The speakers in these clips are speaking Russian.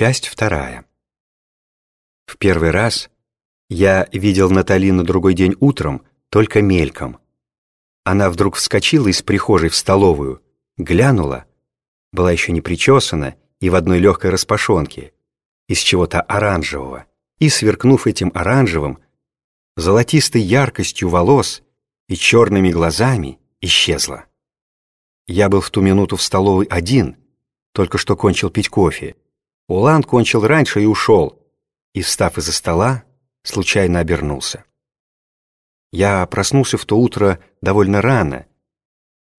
Часть вторая. В первый раз я видел Натали на другой день утром, только мельком. Она вдруг вскочила из прихожей в столовую, глянула, была еще не причесана и в одной легкой распашонке, из чего-то оранжевого, и, сверкнув этим оранжевым, золотистой яркостью волос и черными глазами, исчезла. Я был в ту минуту в столовой один, только что кончил пить кофе, Улан кончил раньше и ушел, и, встав из-за стола, случайно обернулся. Я проснулся в то утро довольно рано,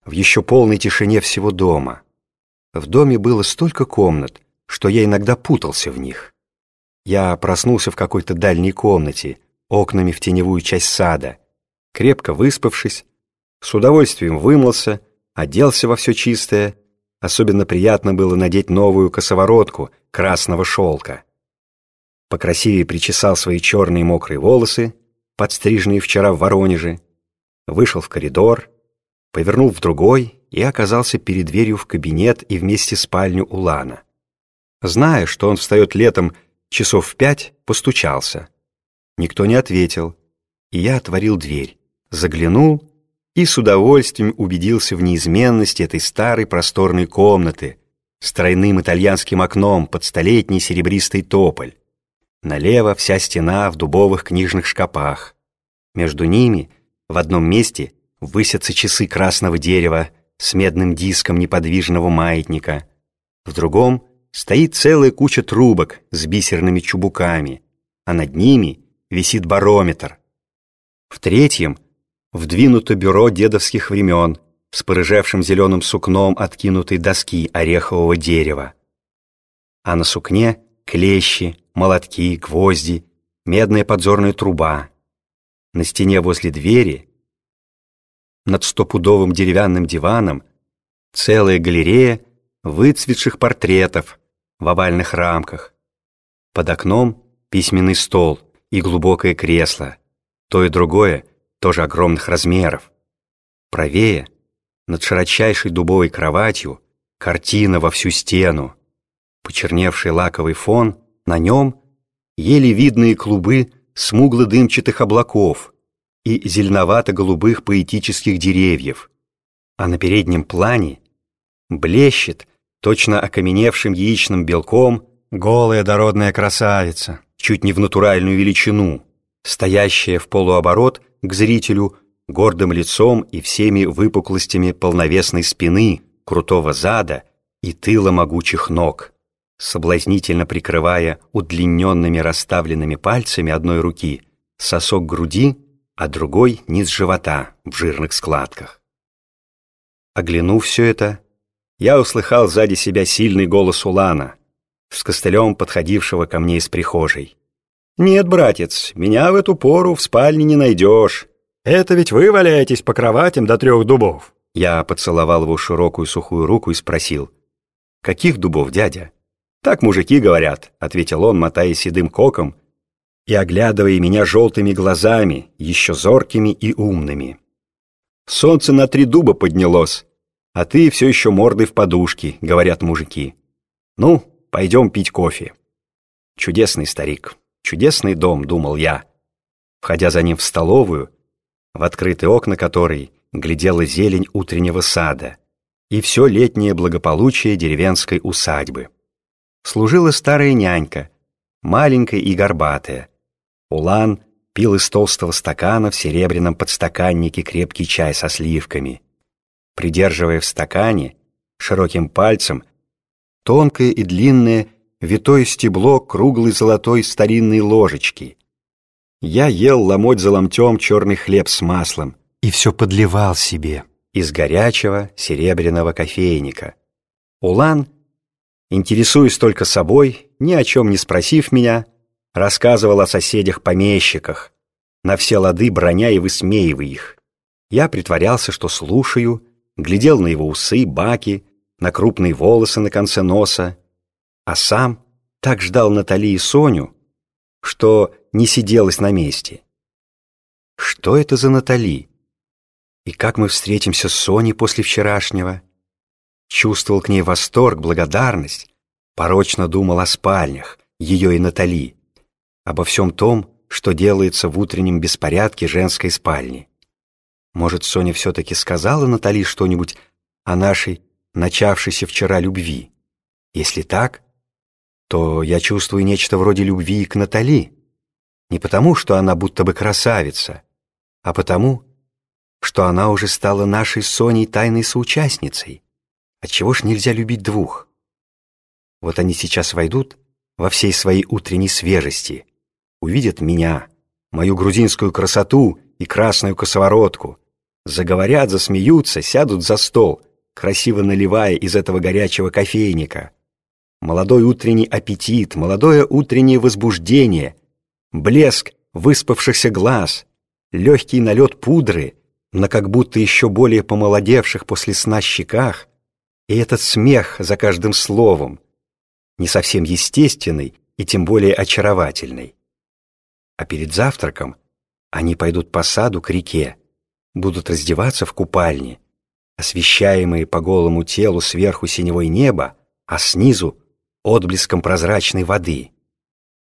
в еще полной тишине всего дома. В доме было столько комнат, что я иногда путался в них. Я проснулся в какой-то дальней комнате, окнами в теневую часть сада, крепко выспавшись, с удовольствием вымылся, оделся во все чистое Особенно приятно было надеть новую косоворотку красного шелка. Покрасивее причесал свои черные мокрые волосы, подстриженные вчера в Воронеже, вышел в коридор, повернул в другой и оказался перед дверью в кабинет и вместе спальню Улана. Зная, что он встает летом часов в пять, постучался. Никто не ответил, и я отворил дверь, заглянул и с удовольствием убедился в неизменности этой старой просторной комнаты с тройным итальянским окном под столетний серебристый тополь. Налево вся стена в дубовых книжных шкапах. Между ними в одном месте высятся часы красного дерева с медным диском неподвижного маятника. В другом стоит целая куча трубок с бисерными чубуками, а над ними висит барометр. В третьем — Вдвинуто бюро дедовских времен с порыжевшим зеленым сукном откинутой доски орехового дерева. А на сукне клещи, молотки, гвозди, медная подзорная труба. На стене возле двери, над стопудовым деревянным диваном, целая галерея выцветших портретов в овальных рамках. Под окном письменный стол и глубокое кресло, то и другое тоже огромных размеров. Правее, над широчайшей дубовой кроватью, картина во всю стену. Почерневший лаковый фон, на нем еле видные клубы смугло-дымчатых облаков и зеленовато-голубых поэтических деревьев, а на переднем плане блещет, точно окаменевшим яичным белком, голая дородная красавица, чуть не в натуральную величину, стоящая в полуоборот к зрителю гордым лицом и всеми выпуклостями полновесной спины, крутого зада и тыла могучих ног, соблазнительно прикрывая удлиненными расставленными пальцами одной руки сосок груди, а другой — низ живота в жирных складках. Оглянув все это, я услыхал сзади себя сильный голос Улана, с костылем подходившего ко мне из прихожей. «Нет, братец, меня в эту пору в спальне не найдешь. Это ведь вы валяетесь по кроватям до трех дубов». Я поцеловал его широкую сухую руку и спросил. «Каких дубов, дядя?» «Так мужики говорят», — ответил он, мотая седым коком и оглядывая меня желтыми глазами, еще зоркими и умными. «Солнце на три дуба поднялось, а ты все еще мордой в подушке», — говорят мужики. «Ну, пойдем пить кофе». Чудесный старик. Чудесный дом, думал я, входя за ним в столовую, в открытые окна которой глядела зелень утреннего сада и все летнее благополучие деревенской усадьбы. Служила старая нянька, маленькая и горбатая. Улан пил из толстого стакана в серебряном подстаканнике крепкий чай со сливками, придерживая в стакане широким пальцем тонкое и длинное витое стебло круглой золотой старинной ложечки. Я ел ломоть за ломтем черный хлеб с маслом и все подливал себе из горячего серебряного кофейника. Улан, интересуясь только собой, ни о чем не спросив меня, рассказывал о соседях-помещиках, на все лады броня и высмеивая их. Я притворялся, что слушаю, глядел на его усы, баки, на крупные волосы на конце носа а сам так ждал Натали и Соню, что не сиделась на месте. Что это за Натали? И как мы встретимся с Соней после вчерашнего? Чувствовал к ней восторг, благодарность, порочно думал о спальнях, ее и Натали, обо всем том, что делается в утреннем беспорядке женской спальни. Может, Соня все-таки сказала Натали что-нибудь о нашей начавшейся вчера любви? Если так, то я чувствую нечто вроде любви к Натали. Не потому, что она будто бы красавица, а потому, что она уже стала нашей Соней тайной соучастницей. Отчего ж нельзя любить двух? Вот они сейчас войдут во всей своей утренней свежести, увидят меня, мою грузинскую красоту и красную косоворотку, заговорят, засмеются, сядут за стол, красиво наливая из этого горячего кофейника. Молодой утренний аппетит, молодое утреннее возбуждение, блеск выспавшихся глаз, легкий налет пудры на как будто еще более помолодевших после сна щеках, и этот смех за каждым словом, не совсем естественный и тем более очаровательный. А перед завтраком они пойдут по саду к реке, будут раздеваться в купальне, освещаемые по голому телу сверху синевой неба, а снизу отблеском прозрачной воды —